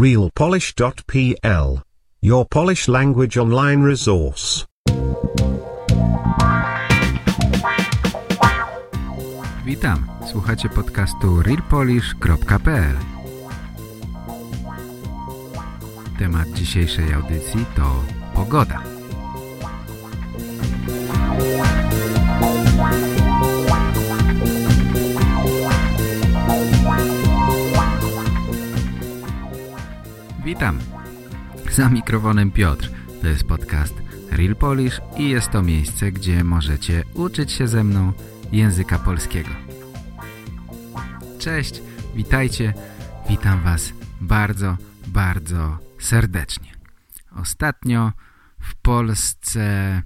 realpolish.pl. Your Polish language online resource. Witam, słuchacie podcastu realpolish.pl Temat dzisiejszej audycji to pogoda. Witam. Za mikrofonem Piotr. To jest podcast Real Polish i jest to miejsce, gdzie możecie uczyć się ze mną języka polskiego. Cześć, witajcie. Witam Was bardzo, bardzo serdecznie. Ostatnio w Polsce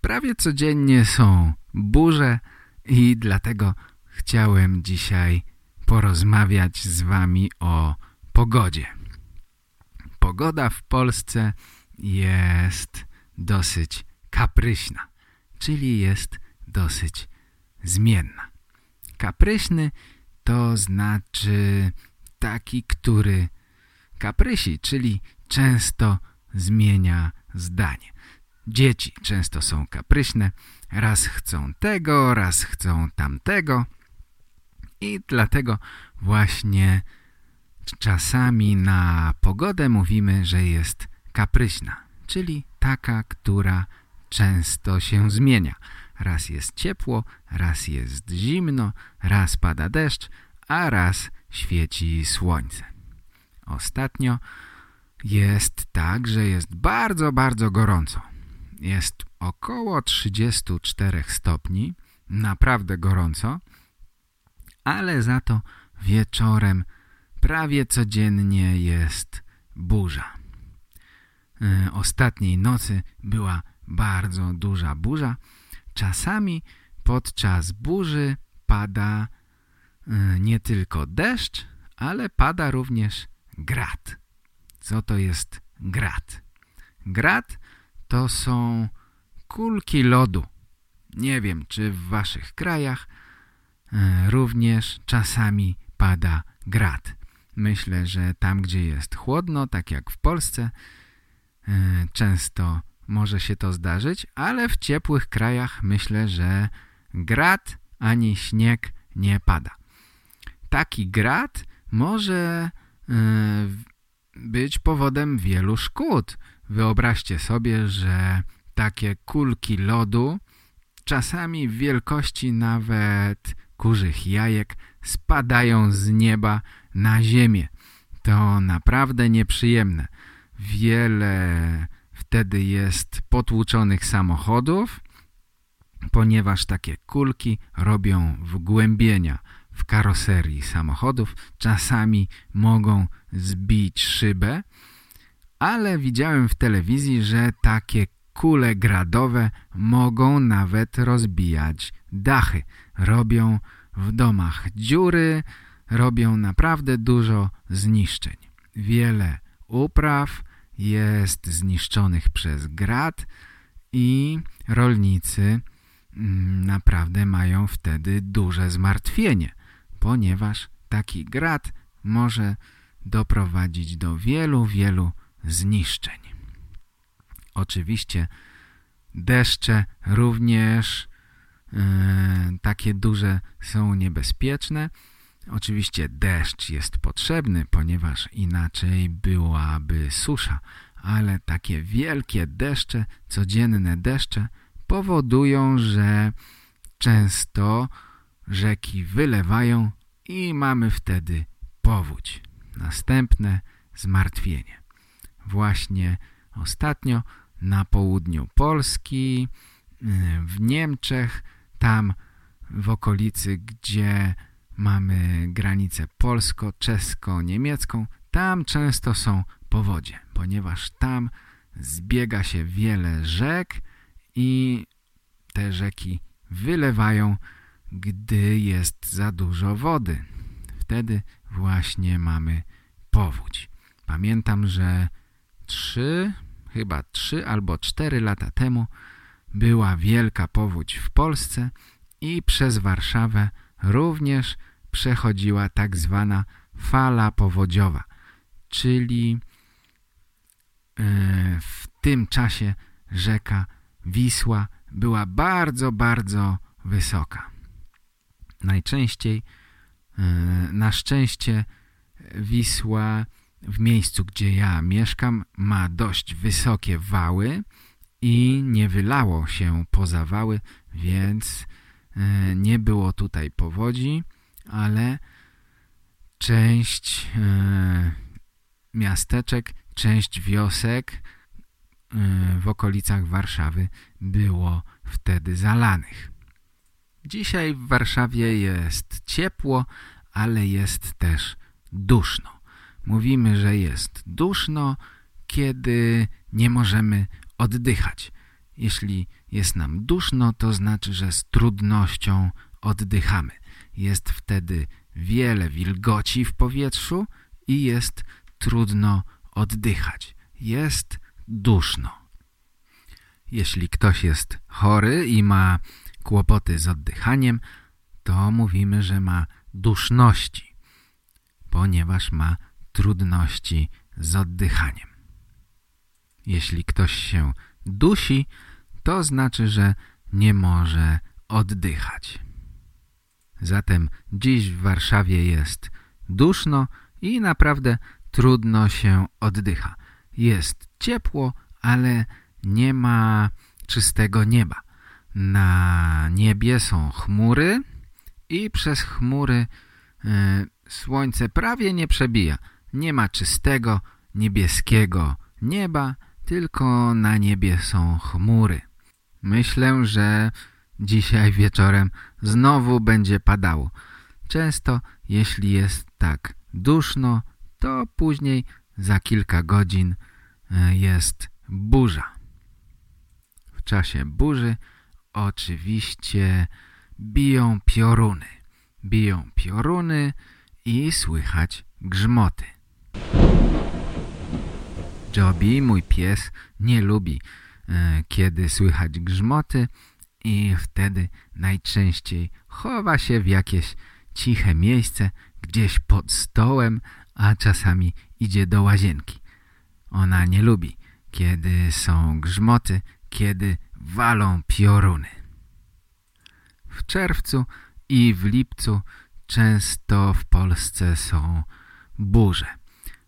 prawie codziennie są burze i dlatego chciałem dzisiaj porozmawiać z Wami o pogodzie pogoda w Polsce jest dosyć kapryśna, czyli jest dosyć zmienna. Kapryśny to znaczy taki, który kaprysi, czyli często zmienia zdanie. Dzieci często są kapryśne, raz chcą tego, raz chcą tamtego i dlatego właśnie Czasami na pogodę mówimy, że jest kapryśna, czyli taka, która często się zmienia. Raz jest ciepło, raz jest zimno, raz pada deszcz, a raz świeci słońce. Ostatnio jest tak, że jest bardzo, bardzo gorąco. Jest około 34 stopni, naprawdę gorąco, ale za to wieczorem prawie codziennie jest burza. E, ostatniej nocy była bardzo duża burza. Czasami podczas burzy pada e, nie tylko deszcz, ale pada również grad. Co to jest grad? Grad to są kulki lodu. Nie wiem, czy w waszych krajach e, również czasami pada grad. Myślę, że tam, gdzie jest chłodno, tak jak w Polsce, e, często może się to zdarzyć, ale w ciepłych krajach myślę, że grad ani śnieg nie pada. Taki grad może e, być powodem wielu szkód. Wyobraźcie sobie, że takie kulki lodu, czasami w wielkości nawet kurzych jajek, spadają z nieba na ziemię. To naprawdę nieprzyjemne. Wiele wtedy jest potłuczonych samochodów, ponieważ takie kulki robią wgłębienia w karoserii samochodów. Czasami mogą zbić szybę, ale widziałem w telewizji, że takie kule gradowe mogą nawet rozbijać dachy. Robią w domach dziury, robią naprawdę dużo zniszczeń. Wiele upraw jest zniszczonych przez grad i rolnicy mm, naprawdę mają wtedy duże zmartwienie, ponieważ taki grad może doprowadzić do wielu, wielu zniszczeń. Oczywiście deszcze również yy, takie duże są niebezpieczne, Oczywiście deszcz jest potrzebny, ponieważ inaczej byłaby susza, ale takie wielkie deszcze, codzienne deszcze powodują, że często rzeki wylewają i mamy wtedy powódź. Następne zmartwienie. Właśnie ostatnio na południu Polski, w Niemczech, tam w okolicy, gdzie mamy granicę polsko-czesko-niemiecką, tam często są powodzie, ponieważ tam zbiega się wiele rzek i te rzeki wylewają, gdy jest za dużo wody. Wtedy właśnie mamy powódź. Pamiętam, że trzy, chyba trzy albo cztery lata temu była wielka powódź w Polsce i przez Warszawę również przechodziła tak zwana fala powodziowa, czyli e, w tym czasie rzeka Wisła była bardzo, bardzo wysoka. Najczęściej, e, na szczęście Wisła w miejscu, gdzie ja mieszkam ma dość wysokie wały i nie wylało się poza wały, więc nie było tutaj powodzi, ale część e, miasteczek, część wiosek e, w okolicach Warszawy było wtedy zalanych. Dzisiaj w Warszawie jest ciepło, ale jest też duszno. Mówimy, że jest duszno, kiedy nie możemy oddychać. Jeśli jest nam duszno, to znaczy, że z trudnością oddychamy. Jest wtedy wiele wilgoci w powietrzu i jest trudno oddychać. Jest duszno. Jeśli ktoś jest chory i ma kłopoty z oddychaniem, to mówimy, że ma duszności, ponieważ ma trudności z oddychaniem. Jeśli ktoś się dusi, to znaczy, że nie może oddychać. Zatem dziś w Warszawie jest duszno i naprawdę trudno się oddycha. Jest ciepło, ale nie ma czystego nieba. Na niebie są chmury i przez chmury y, słońce prawie nie przebija. Nie ma czystego, niebieskiego nieba, tylko na niebie są chmury. Myślę, że dzisiaj wieczorem znowu będzie padało. Często, jeśli jest tak duszno, to później za kilka godzin e, jest burza. W czasie burzy oczywiście biją pioruny. Biją pioruny i słychać grzmoty. Joby, mój pies, nie lubi, kiedy słychać grzmoty i wtedy najczęściej chowa się w jakieś ciche miejsce, gdzieś pod stołem, a czasami idzie do łazienki. Ona nie lubi, kiedy są grzmoty, kiedy walą pioruny. W czerwcu i w lipcu często w Polsce są burze.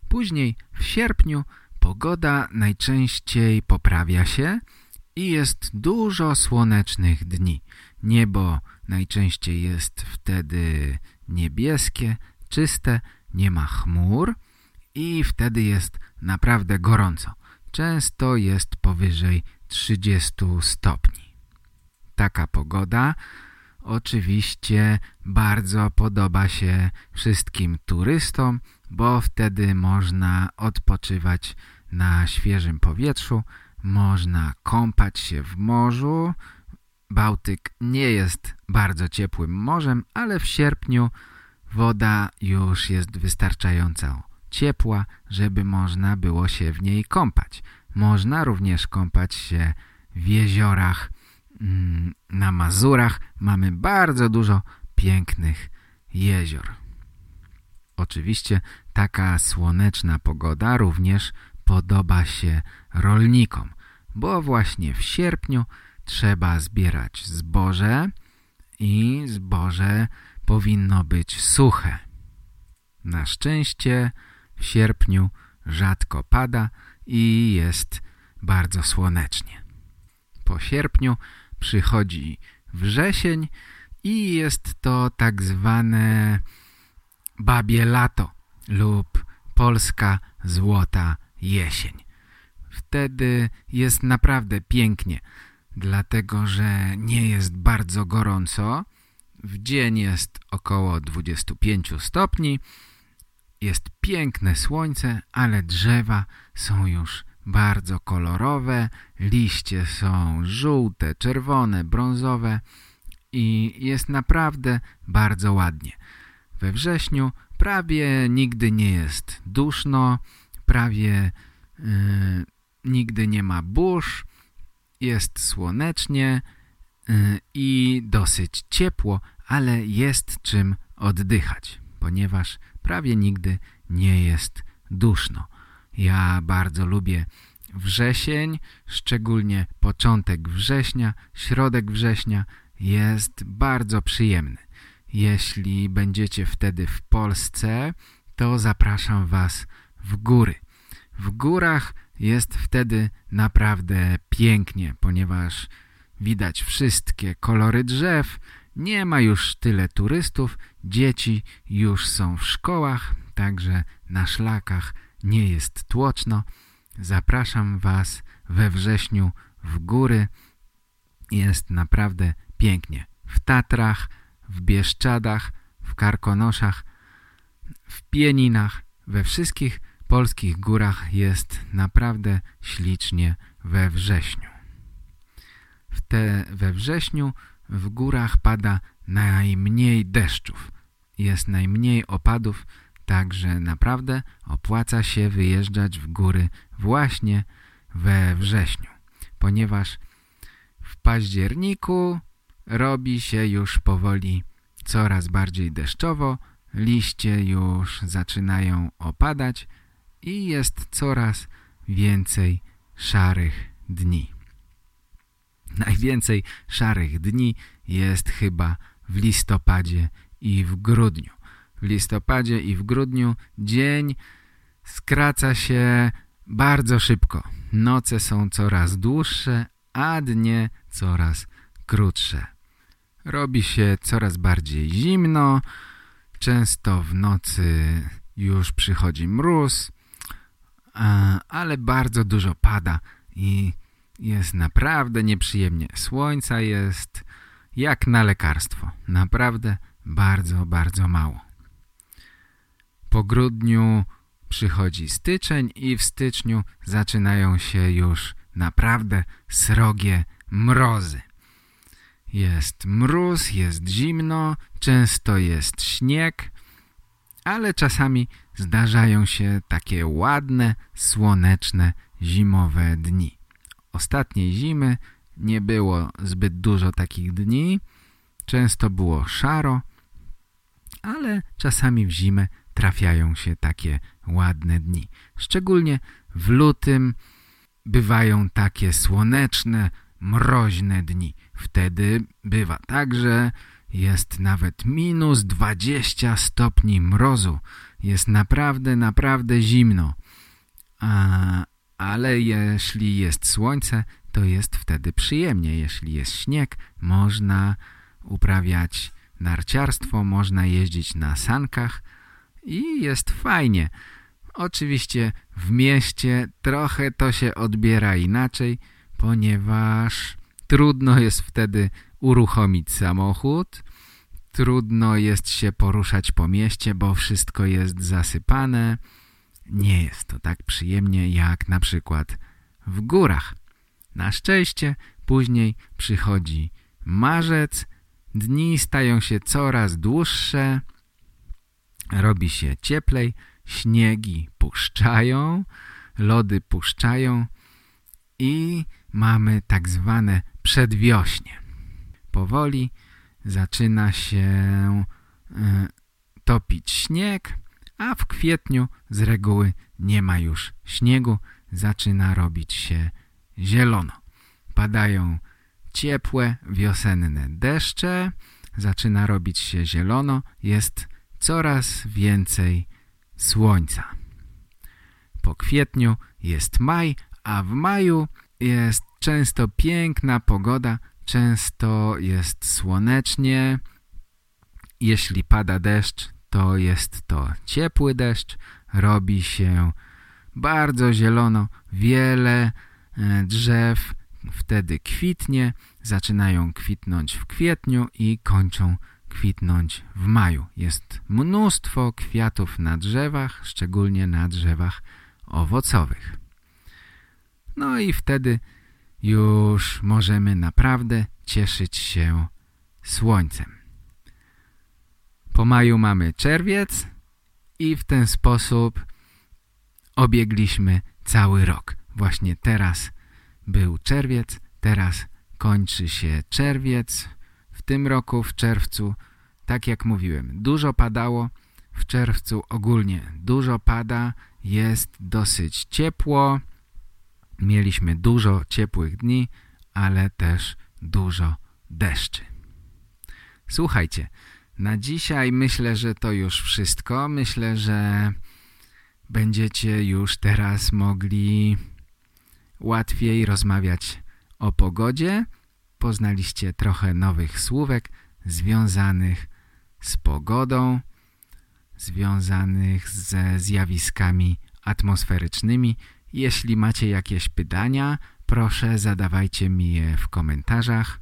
Później w sierpniu Pogoda najczęściej poprawia się i jest dużo słonecznych dni. Niebo najczęściej jest wtedy niebieskie, czyste, nie ma chmur i wtedy jest naprawdę gorąco. Często jest powyżej 30 stopni. Taka pogoda oczywiście bardzo podoba się wszystkim turystom, bo wtedy można odpoczywać na świeżym powietrzu, można kąpać się w morzu. Bałtyk nie jest bardzo ciepłym morzem, ale w sierpniu woda już jest wystarczająco ciepła, żeby można było się w niej kąpać. Można również kąpać się w jeziorach na Mazurach. Mamy bardzo dużo pięknych jezior. Oczywiście taka słoneczna pogoda również podoba się rolnikom, bo właśnie w sierpniu trzeba zbierać zboże i zboże powinno być suche. Na szczęście w sierpniu rzadko pada i jest bardzo słonecznie. Po sierpniu przychodzi wrzesień i jest to tak zwane babie lato lub polska złota jesień. Wtedy jest naprawdę pięknie, dlatego że nie jest bardzo gorąco. W dzień jest około 25 stopni. Jest piękne słońce, ale drzewa są już bardzo kolorowe. Liście są żółte, czerwone, brązowe i jest naprawdę bardzo ładnie. We wrześniu prawie nigdy nie jest duszno, prawie yy, nigdy nie ma burz, jest słonecznie yy, i dosyć ciepło, ale jest czym oddychać, ponieważ prawie nigdy nie jest duszno. Ja bardzo lubię wrzesień, szczególnie początek września, środek września jest bardzo przyjemny. Jeśli będziecie wtedy w Polsce, to zapraszam Was w góry. W górach jest wtedy naprawdę pięknie, ponieważ widać wszystkie kolory drzew, nie ma już tyle turystów, dzieci już są w szkołach, także na szlakach nie jest tłoczno. Zapraszam Was we wrześniu w góry. Jest naprawdę pięknie. W Tatrach, w Bieszczadach, w Karkonoszach, w Pieninach, we wszystkich polskich górach jest naprawdę ślicznie we wrześniu. W te, we wrześniu w górach pada najmniej deszczów. Jest najmniej opadów, także naprawdę opłaca się wyjeżdżać w góry właśnie we wrześniu, ponieważ w październiku robi się już powoli coraz bardziej deszczowo, liście już zaczynają opadać i jest coraz więcej szarych dni. Najwięcej szarych dni jest chyba w listopadzie i w grudniu. W listopadzie i w grudniu dzień skraca się bardzo szybko. Noce są coraz dłuższe, a dnie coraz krótsze. Robi się coraz bardziej zimno, często w nocy już przychodzi mróz, ale bardzo dużo pada i jest naprawdę nieprzyjemnie. Słońca jest jak na lekarstwo. Naprawdę bardzo, bardzo mało. Po grudniu przychodzi styczeń i w styczniu zaczynają się już naprawdę srogie mrozy. Jest mróz, jest zimno, często jest śnieg, ale czasami zdarzają się takie ładne, słoneczne, zimowe dni. Ostatniej zimy nie było zbyt dużo takich dni, często było szaro, ale czasami w zimę trafiają się takie ładne dni. Szczególnie w lutym bywają takie słoneczne, mroźne dni. Wtedy bywa tak, że jest nawet minus 20 stopni mrozu. Jest naprawdę, naprawdę zimno. A, ale jeśli jest słońce, to jest wtedy przyjemnie. Jeśli jest śnieg, można uprawiać narciarstwo, można jeździć na sankach i jest fajnie. Oczywiście w mieście trochę to się odbiera inaczej, ponieważ trudno jest wtedy uruchomić samochód, trudno jest się poruszać po mieście, bo wszystko jest zasypane. Nie jest to tak przyjemnie jak na przykład w górach. Na szczęście później przychodzi marzec, dni stają się coraz dłuższe, robi się cieplej, śniegi puszczają, lody puszczają i mamy tak zwane przedwiośnie. Powoli zaczyna się y, topić śnieg, a w kwietniu z reguły nie ma już śniegu, zaczyna robić się zielono. Padają ciepłe, wiosenne deszcze, zaczyna robić się zielono, jest coraz więcej słońca. Po kwietniu jest maj, a w maju jest często piękna pogoda, często jest słonecznie. Jeśli pada deszcz, to jest to ciepły deszcz, robi się bardzo zielono, wiele e, drzew wtedy kwitnie, zaczynają kwitnąć w kwietniu i kończą kwitnąć w maju. Jest mnóstwo kwiatów na drzewach, szczególnie na drzewach owocowych. No i wtedy już możemy naprawdę cieszyć się słońcem. Po maju mamy czerwiec i w ten sposób obiegliśmy cały rok. Właśnie teraz był czerwiec, teraz kończy się czerwiec. Tym roku, w czerwcu, tak jak mówiłem, dużo padało. W czerwcu ogólnie dużo pada jest dosyć ciepło. Mieliśmy dużo ciepłych dni, ale też dużo deszczy. Słuchajcie, na dzisiaj myślę, że to już wszystko. Myślę, że będziecie już teraz mogli łatwiej rozmawiać o pogodzie. Poznaliście trochę nowych słówek związanych z pogodą, związanych ze zjawiskami atmosferycznymi. Jeśli macie jakieś pytania, proszę zadawajcie mi je w komentarzach.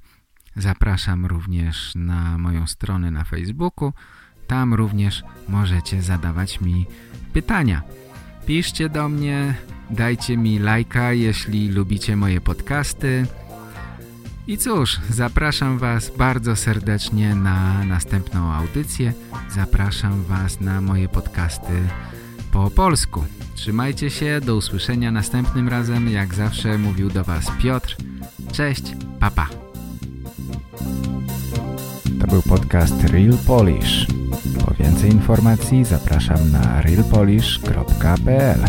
Zapraszam również na moją stronę na Facebooku. Tam również możecie zadawać mi pytania. Piszcie do mnie, dajcie mi lajka, jeśli lubicie moje podcasty. I cóż, zapraszam Was bardzo serdecznie na następną audycję. Zapraszam Was na moje podcasty po polsku. Trzymajcie się, do usłyszenia następnym razem. Jak zawsze mówił do Was Piotr. Cześć, papa. Pa. To był podcast Real Polish. Po więcej informacji zapraszam na realpolish.pl